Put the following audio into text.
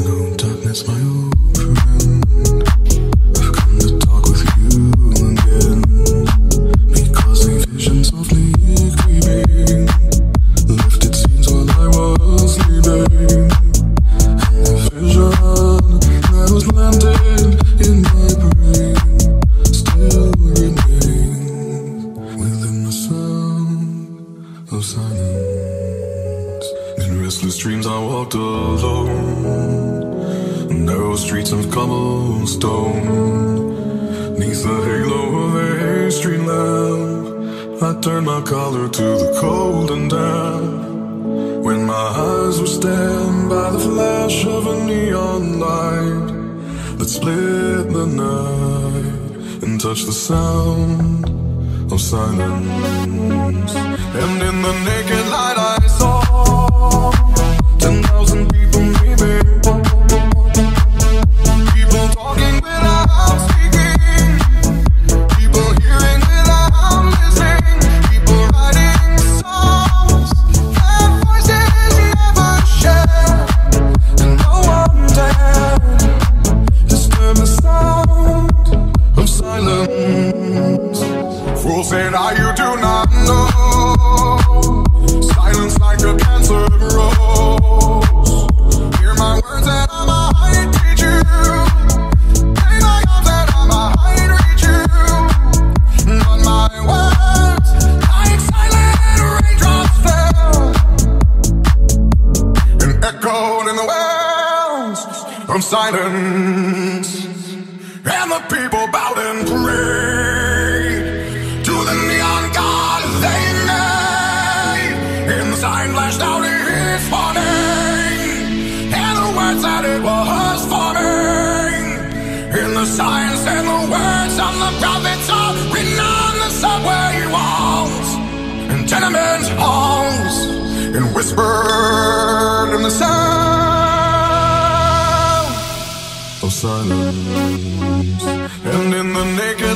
Hello, darkness, my old friend. Restless dreams, I walked alone. Narrow streets of cobblestone. Neath the halo of a street lamp, I turned my collar to the cold and damp. When my eyes were stabbed by the flash of a neon light that split the night and touched the sound of silence. And in the naked light, Said, I you do not know. Silence like a cancer grows. Hear my words that I might teach you. My arms that I. But my words, raindrops fell and in the wells of silence. And the people bowed And flashed out his warning, and the words that it was forming. And the signs and the words of the prophets are written on the subway walls and tenement halls, and whispered in the sound of silence. And in the naked